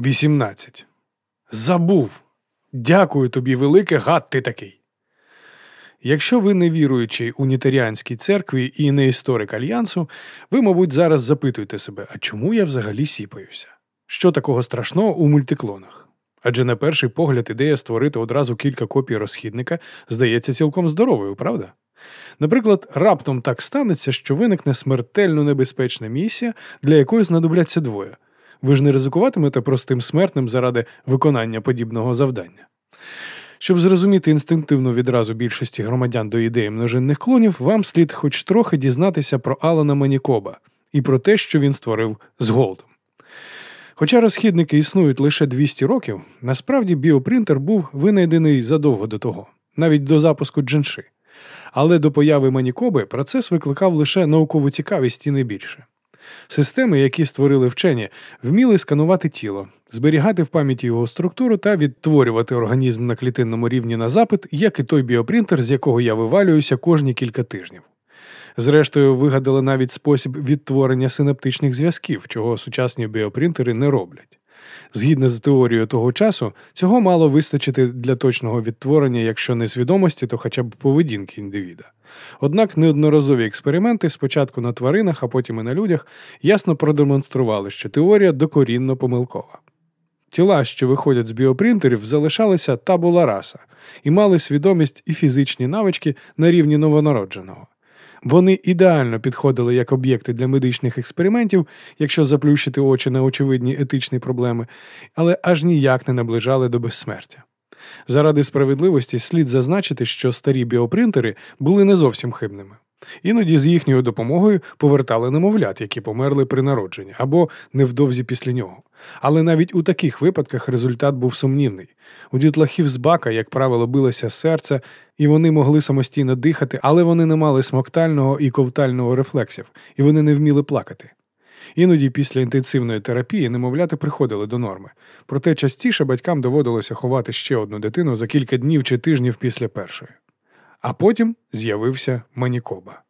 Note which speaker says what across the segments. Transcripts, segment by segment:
Speaker 1: 18. Забув. Дякую тобі, велике, гад ти такий. Якщо ви не віруючий унітаріанської церкви і не історик альянсу, ви, мабуть, зараз запитуєте себе, а чому я взагалі сіпаюся? Що такого страшного у мультиклонах? Адже на перший погляд ідея створити одразу кілька копій розхідника здається цілком здоровою, правда? Наприклад, раптом так станеться, що виникне смертельно небезпечна місія, для якої знадобляться двоє. Ви ж не ризикуватимете простим смертним заради виконання подібного завдання. Щоб зрозуміти інстинктивну відразу більшості громадян до ідеї множинних клонів, вам слід хоч трохи дізнатися про Алана Манікоба і про те, що він створив з Голдом. Хоча розхідники існують лише 200 років, насправді біопринтер був винайдений задовго до того, навіть до запуску джинши. Але до появи Манікоби процес викликав лише наукову цікавість і не більше. Системи, які створили вчені, вміли сканувати тіло, зберігати в пам'яті його структуру та відтворювати організм на клітинному рівні на запит, як і той біопринтер, з якого я вивалююся кожні кілька тижнів. Зрештою, вигадали навіть спосіб відтворення синаптичних зв'язків, чого сучасні біопринтери не роблять. Згідно з теорією того часу, цього мало вистачити для точного відтворення, якщо не свідомості, то хоча б поведінки індивіда. Однак неодноразові експерименти спочатку на тваринах, а потім і на людях, ясно продемонстрували, що теорія докорінно помилкова. Тіла, що виходять з біопринтерів, залишалися табула раса і мали свідомість і фізичні навички на рівні новонародженого. Вони ідеально підходили як об'єкти для медичних експериментів, якщо заплющити очі на очевидні етичні проблеми, але аж ніяк не наближали до безсмертя. Заради справедливості слід зазначити, що старі біопринтери були не зовсім хибними. Іноді з їхньою допомогою повертали немовлят, які померли при народженні, або невдовзі після нього. Але навіть у таких випадках результат був сумнівний. У дітлахів з бака, як правило, билося серце, і вони могли самостійно дихати, але вони не мали смоктального і ковтального рефлексів, і вони не вміли плакати. Іноді після інтенсивної терапії немовляти приходили до норми, проте частіше батькам доводилося ховати ще одну дитину за кілька днів чи тижнів після першої. А потім з'явився Манікоба.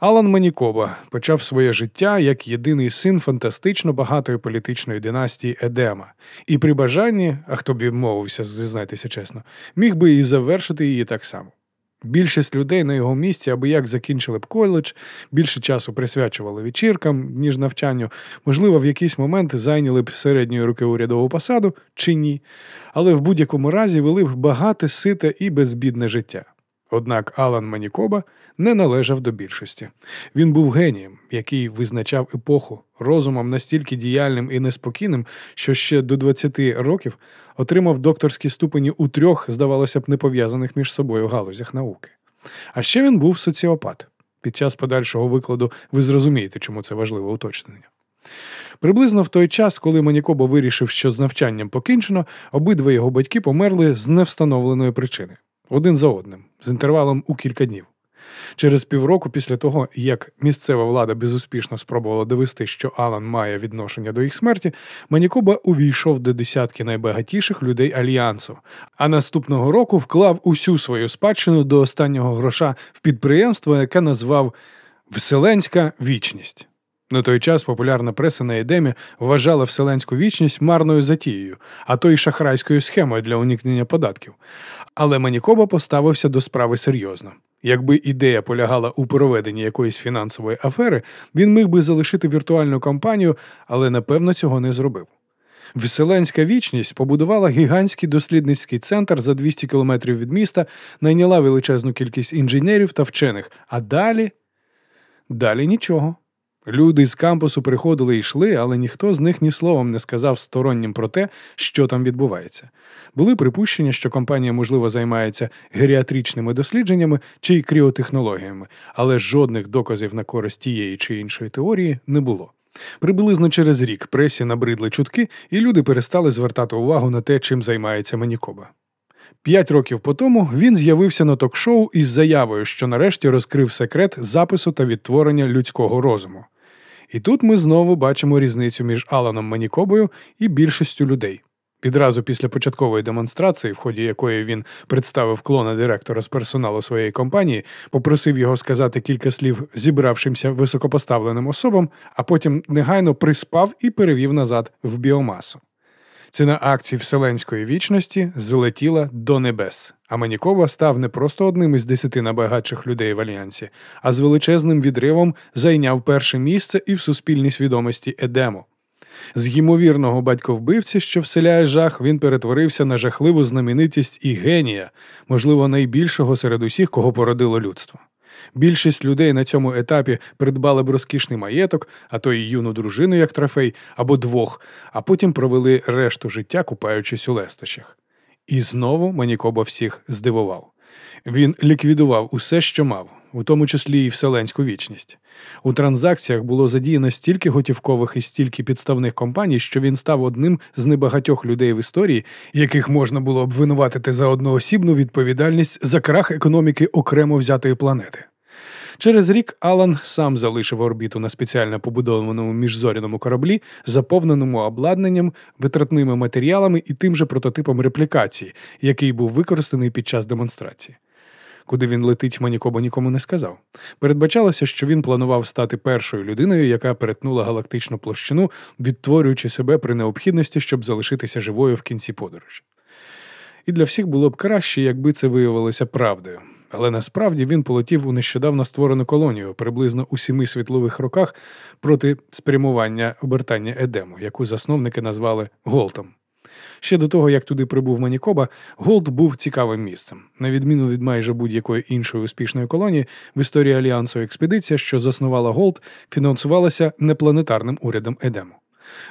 Speaker 1: Алан Манікоба почав своє життя як єдиний син фантастично багатої політичної династії Едема, і при бажанні, а хто б відмовився, зізнайтеся чесно, міг би і завершити її так само. Більшість людей на його місці аби як закінчили б коледж, більше часу присвячували вечіркам, ніж навчанню, можливо, в якийсь момент зайняли б середньої руки урядову посаду чи ні, але в будь-якому разі вели б багате, сите і безбідне життя. Однак Алан Манікоба не належав до більшості. Він був генієм, який визначав епоху, розумом настільки діяльним і неспокійним, що ще до 20 років отримав докторські ступені у трьох, здавалося б, непов'язаних між собою галузях науки. А ще він був соціопат. Під час подальшого викладу ви зрозумієте, чому це важливе уточнення. Приблизно в той час, коли Манікоба вирішив, що з навчанням покінчено, обидва його батьки померли з невстановленої причини один за одним, з інтервалом у кілька днів. Через півроку після того, як місцева влада безуспішно спробувала довести, що Алан має відношення до їх смерті, Манікоба увійшов до десятки найбагатіших людей альянсу, а наступного року вклав усю свою спадщину до останнього гроша в підприємство, яке назвав Вселенська вічність. На той час популярна преса на Едемі вважала вселенську вічність марною затією, а то й шахрайською схемою для уникнення податків. Але Манікоба поставився до справи серйозно. Якби ідея полягала у проведенні якоїсь фінансової афери, він міг би залишити віртуальну компанію, але напевно цього не зробив. Вселенська вічність побудувала гігантський дослідницький центр за 200 кілометрів від міста, найняла величезну кількість інженерів та вчених, а далі далі нічого. Люди з кампусу приходили і йшли, але ніхто з них ні словом не сказав стороннім про те, що там відбувається. Були припущення, що компанія, можливо, займається геріатричними дослідженнями чи кріотехнологіями, але жодних доказів на користь тієї чи іншої теорії не було. Приблизно через рік пресі набридли чутки, і люди перестали звертати увагу на те, чим займається Манікоба. П'ять років по тому він з'явився на ток-шоу із заявою, що нарешті розкрив секрет запису та відтворення людського розуму. І тут ми знову бачимо різницю між Аланом Манікобою і більшістю людей. Відразу після початкової демонстрації, в ході якої він представив клона директора з персоналу своєї компанії, попросив його сказати кілька слів зібравшимся високопоставленим особам, а потім негайно приспав і перевів назад в біомасу. Ціна акцій Вселенської вічності злетіла до небес, а Манікова став не просто одним із десяти найбагатших людей в альянсі, а з величезним відривом зайняв перше місце і в суспільній свідомості Едему. З ймовірного батьковбивці, що вселяє жах, він перетворився на жахливу знаменитість і генія, можливо, найбільшого серед усіх, кого породило людство. Більшість людей на цьому етапі придбали б розкішний маєток, а то й юну дружину як трофей, або двох, а потім провели решту життя, купаючись у лестощах. І знову Манікоба всіх здивував. Він ліквідував усе, що мав, у тому числі і вселенську вічність. У транзакціях було задіяно стільки готівкових і стільки підставних компаній, що він став одним з небагатьох людей в історії, яких можна було обвинуватити за одноосібну відповідальність за крах економіки окремо взятої планети. Через рік Алан сам залишив орбіту на спеціально побудованому міжзоряному кораблі, заповненому обладнанням, витратними матеріалами і тим же прототипом реплікації, який був використаний під час демонстрації. Куди він летить, Манікоба нікому не сказав. Передбачалося, що він планував стати першою людиною, яка перетнула галактичну площину, відтворюючи себе при необхідності, щоб залишитися живою в кінці подорожі. І для всіх було б краще, якби це виявилося правдою. Але насправді він полетів у нещодавно створену колонію приблизно у сіми світлових роках проти спрямування обертання Едему, яку засновники назвали Голтом. Ще до того, як туди прибув Манікоба, Голт був цікавим місцем. На відміну від майже будь-якої іншої успішної колонії, в історії Альянсу експедиція, що заснувала Голд, фінансувалася не планетарним урядом Едему.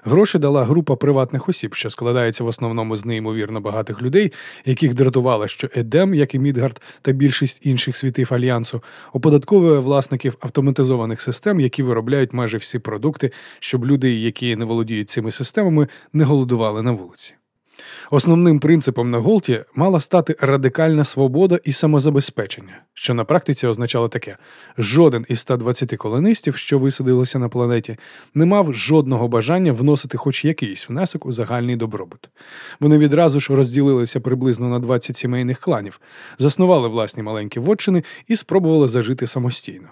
Speaker 1: Гроші дала група приватних осіб, що складається в основному з неймовірно багатих людей, яких дратувало, що Едем, як і Мідгард та більшість інших світів альянсу, оподатковує власників автоматизованих систем, які виробляють майже всі продукти, щоб люди, які не володіють цими системами, не голодували на вулиці. Основним принципом на Голті мала стати радикальна свобода і самозабезпечення, що на практиці означало таке: жоден із 120 колонистів, що висадилися на планеті, не мав жодного бажання вносити хоч якийсь внесок у загальний добробут. Вони відразу ж розділилися приблизно на 20 сімейних кланів, заснували власні маленькі вотчини і спробували зажити самостійно.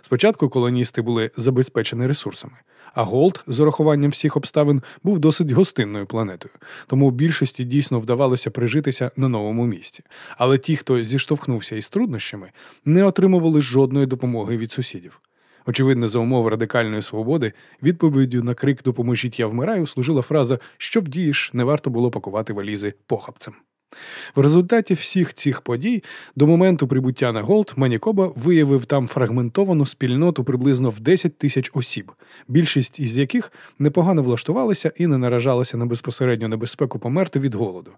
Speaker 1: Спочатку колоністи були забезпечені ресурсами, а Голт, з урахуванням всіх обставин, був досить гостинною планетою, тому більшості дійсно вдавалося прижитися на новому місці. Але ті, хто зіштовхнувся із труднощами, не отримували жодної допомоги від сусідів. Очевидно, за умов радикальної свободи, відповіддю на крик Допоможіть, я вмираю служила фраза Що вдієш, не варто було пакувати валізи похапцем. В результаті всіх цих подій до моменту прибуття на Голт Манікоба виявив там фрагментовану спільноту приблизно в 10 тисяч осіб, більшість із яких непогано влаштувалися і не наражалися на безпосередню небезпеку померти від голоду.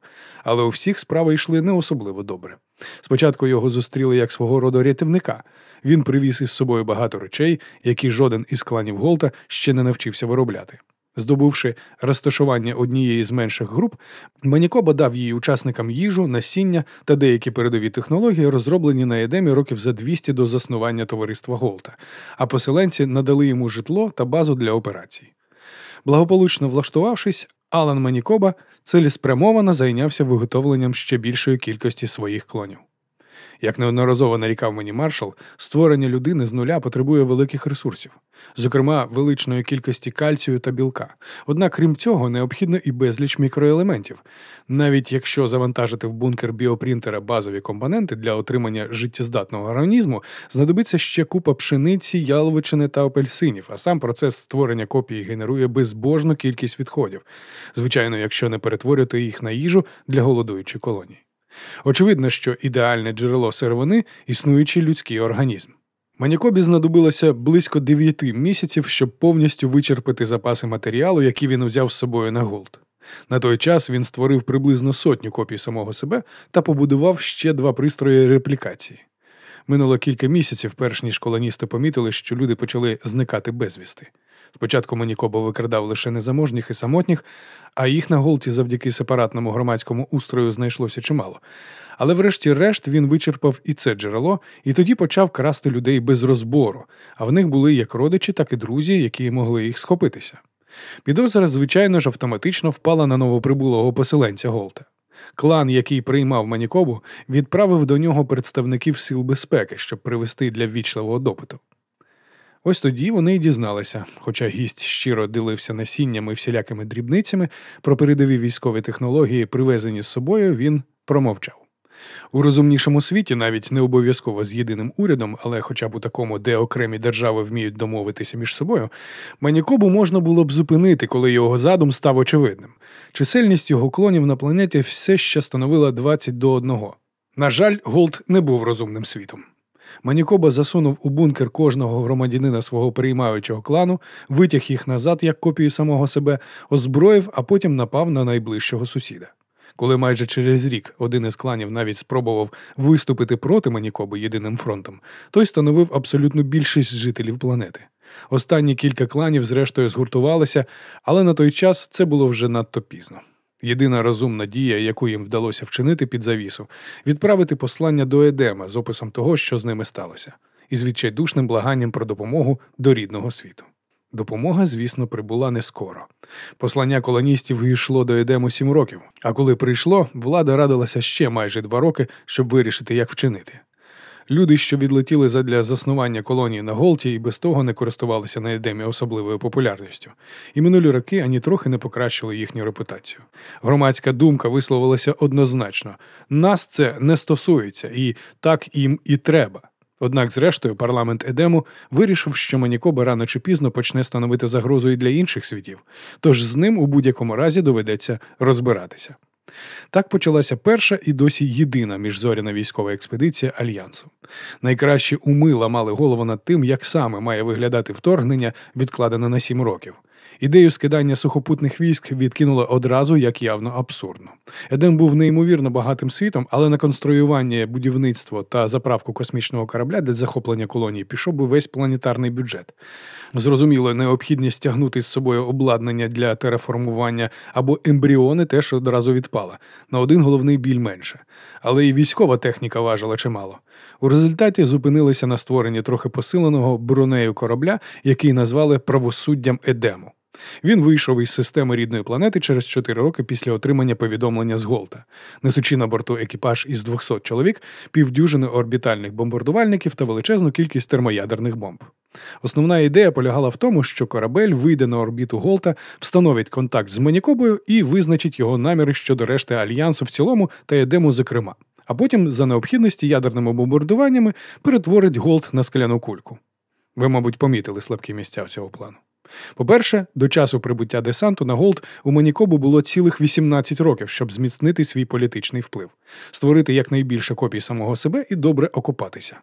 Speaker 1: Але у всіх справи йшли не особливо добре. Спочатку його зустріли як свого роду рятівника. Він привіз із собою багато речей, які жоден із кланів Голта ще не навчився виробляти. Здобувши розташування однієї з менших груп, Манікоба дав її учасникам їжу, насіння та деякі передові технології, розроблені на Едемі років за 200 до заснування товариства Голта, а поселенці надали йому житло та базу для операцій. Благополучно влаштувавшись, Алан Манікоба цілеспрямовано зайнявся виготовленням ще більшої кількості своїх клонів. Як неодноразово нарікав мені маршал, створення людини з нуля потребує великих ресурсів, зокрема величної кількості кальцію та білка. Однак, крім цього, необхідно і безліч мікроелементів. Навіть якщо завантажити в бункер біопринтера базові компоненти для отримання життєздатного організму, знадобиться ще купа пшениці, яловичини та апельсинів, а сам процес створення копії генерує безбожну кількість відходів, звичайно, якщо не перетворювати їх на їжу для голодуючої колонії. Очевидно, що ідеальне джерело сировини існуючий людський організм. Манікобі знадобилося близько дев'яти місяців, щоб повністю вичерпати запаси матеріалу, які він узяв з собою на Голт. На той час він створив приблизно сотню копій самого себе та побудував ще два пристрої реплікації. Минуло кілька місяців, перш ніж колоністи помітили, що люди почали зникати безвісти. Спочатку Манікоба викрадав лише незаможних і самотніх, а їх на Голті завдяки сепаратному громадському устрою знайшлося чимало. Але врешті-решт він вичерпав і це джерело, і тоді почав красти людей без розбору, а в них були як родичі, так і друзі, які могли їх схопитися. Підозра, звичайно ж, автоматично впала на новоприбулого поселенця Голта. Клан, який приймав Манікобу, відправив до нього представників сил безпеки, щоб привести для ввічливого допиту. Ось тоді вони й дізналися, хоча гість щиро дилився насіннями всілякими дрібницями про передові військові технології, привезені з собою, він промовчав. У розумнішому світі, навіть не обов'язково з єдиним урядом, але хоча б у такому, де окремі держави вміють домовитися між собою, Манікобу можна було б зупинити, коли його задум став очевидним. Чисельність його клонів на планеті все ще становила 20 до 1. На жаль, Голт не був розумним світом. Манікоба засунув у бункер кожного громадянина свого приймаючого клану, витяг їх назад як копію самого себе, озброїв, а потім напав на найближчого сусіда. Коли майже через рік один із кланів навіть спробував виступити проти Манікоби єдиним фронтом, той становив абсолютну більшість жителів планети. Останні кілька кланів, зрештою, згуртувалися, але на той час це було вже надто пізно. Єдина розумна дія, яку їм вдалося вчинити під завісу, відправити послання до Едема з описом того, що з ними сталося, і з відчайдушним благанням про допомогу до рідного світу. Допомога, звісно, прибула не скоро. Послання колоністів йшло до Едему сім років, а коли прийшло, влада радилася ще майже два роки, щоб вирішити, як вчинити. Люди, що відлетіли задля заснування колонії на Голті, і без того не користувалися на Едемі особливою популярністю, і минулі роки ані трохи не покращили їхню репутацію. Громадська думка висловилася однозначно: нас це не стосується, і так їм і треба. Однак, зрештою, парламент Едему вирішив, що Манікоба рано чи пізно почне становити загрозу і для інших світів, тож з ним у будь-якому разі доведеться розбиратися. Так почалася перша і досі єдина міжзоряна військова експедиція Альянсу. Найкращі уми ламали голову над тим, як саме має виглядати вторгнення, відкладене на сім років. Ідею скидання сухопутних військ відкинули одразу як явно абсурдно. Едем був неймовірно багатим світом, але на конструювання, будівництво та заправку космічного корабля для захоплення колонії пішов би весь планетарний бюджет. Зрозуміло, необхідність тягнути з собою обладнання для тереформування або ембріони теж одразу відпала на один головний біль менше. Але і військова техніка важила чимало. У результаті зупинилися на створенні трохи посиленого бронею корабля, який назвали правосуддям Едему. Він вийшов із системи рідної планети через 4 роки після отримання повідомлення з Голта, несучи на борту екіпаж із 200 чоловік, півдюжини орбітальних бомбардувальників та величезну кількість термоядерних бомб. Основна ідея полягала в тому, що корабель вийде на орбіту Голта, встановить контакт з Маніковою і визначить його наміри щодо решти альянсу в цілому та Едему зокрема. А потім, за необхідності ядерними бомбардуваннями, перетворить Голт на скляну кульку. Ви, мабуть, помітили слабкі місця цього плану. По-перше, до часу прибуття десанту на Голт у Манікови було цілих 18 років, щоб зміцнити свій політичний вплив, створити якнайбільше копій самого себе і добре окопатися.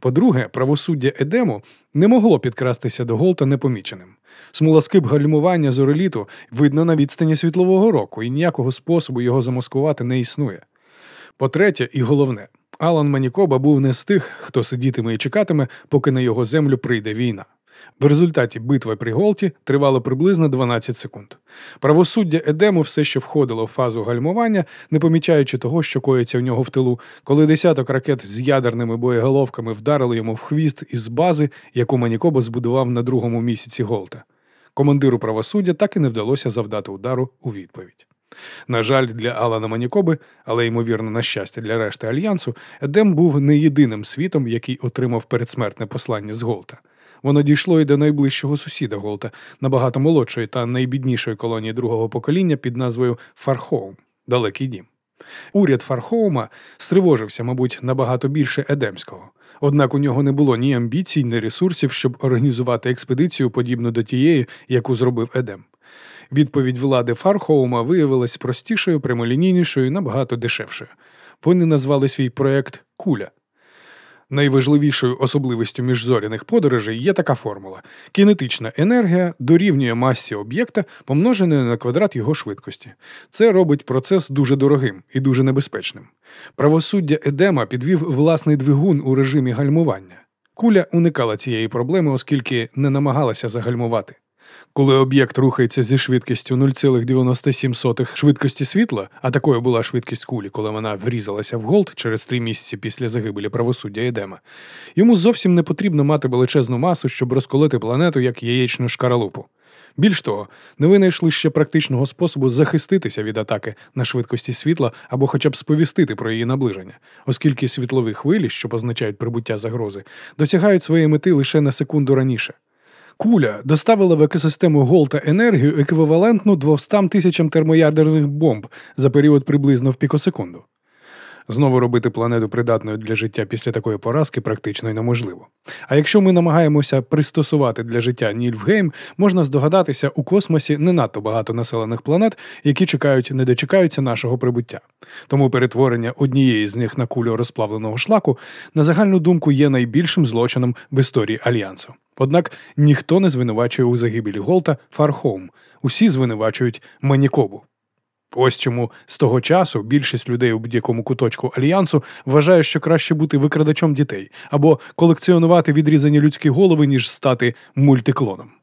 Speaker 1: По-друге, правосуддя Едему не могло підкрастися до Голта непоміченим. Смолоскип гальмування зореліту видно на відстані світлового року, і ніякого способу його замаскувати не існує. По-третє, і головне, Алан Манікоба був не з тих, хто сидітиме і чекатиме, поки на його землю прийде війна. В результаті битва при Голті тривала приблизно 12 секунд. Правосуддя Едему все ще входило в фазу гальмування, не помічаючи того, що коїться в нього в тилу, коли десяток ракет з ядерними боєголовками вдарили йому в хвіст із бази, яку Манікоба збудував на другому місяці Голта. Командиру правосуддя так і не вдалося завдати удару у відповідь. На жаль, для Алана Манікоби, але ймовірно, на щастя, для решти альянсу, Едем був не єдиним світом, який отримав передсмертне послання з Голта. Воно дійшло і до найближчого сусіда Голта, набагато молодшої та найбіднішої колонії другого покоління під назвою Фархоум Далекий дім. Уряд Фархоума стривожився, мабуть, набагато більше Едемського. Однак у нього не було ні амбіцій, ні ресурсів, щоб організувати експедицію, подібну до тієї, яку зробив Едем. Відповідь влади Фархоума виявилась простішою, прямолінійнішою і набагато дешевшою. Вони назвали свій проект Куля. Найважливішою особливістю міжзоряних подорожей є така формула: кінетична енергія дорівнює масі об'єкта, помноженої на квадрат його швидкості. Це робить процес дуже дорогим і дуже небезпечним. Правосуддя Едема підвів власний двигун у режимі гальмування. Куля уникала цієї проблеми, оскільки не намагалася загальмувати. Коли об'єкт рухається зі швидкістю 0,97 швидкості світла, а такою була швидкість кулі, коли вона врізалася в Голт через три місяці після загибелі правосуддя Едема, йому зовсім не потрібно мати величезну масу, щоб розколити планету як яєчну шкаралупу. Більш того, не винайшли ще практичного способу захиститися від атаки на швидкості світла або хоча б сповістити про її наближення, оскільки світлові хвилі, що позначають прибуття загрози, досягають своєї мети лише на секунду раніше. Куля доставила в екосистему Голта енергію еквівалентну 200 тисячам термоядерних бомб за період приблизно в пікосекунду. Знову робити планету придатною для життя після такої поразки практично й неможливо. А якщо ми намагаємося пристосувати для життя Нільфгейм, можна здогадатися, у космосі не надто багато населених планет, які чекають, не дочекаються нашого прибуття. Тому перетворення однієї з них на кулю розплавленого шлаку, на загальну думку, є найбільшим злочином в історії альянсу. Однак ніхто не звинувачує у загибелі Голта Фархоум. Усі звинувачують Манікобу. Ось чому з того часу більшість людей у будь-якому куточку альянсу вважає, що краще бути викрадачом дітей або колекціонувати відрізані людські голови, ніж стати мультиклоном.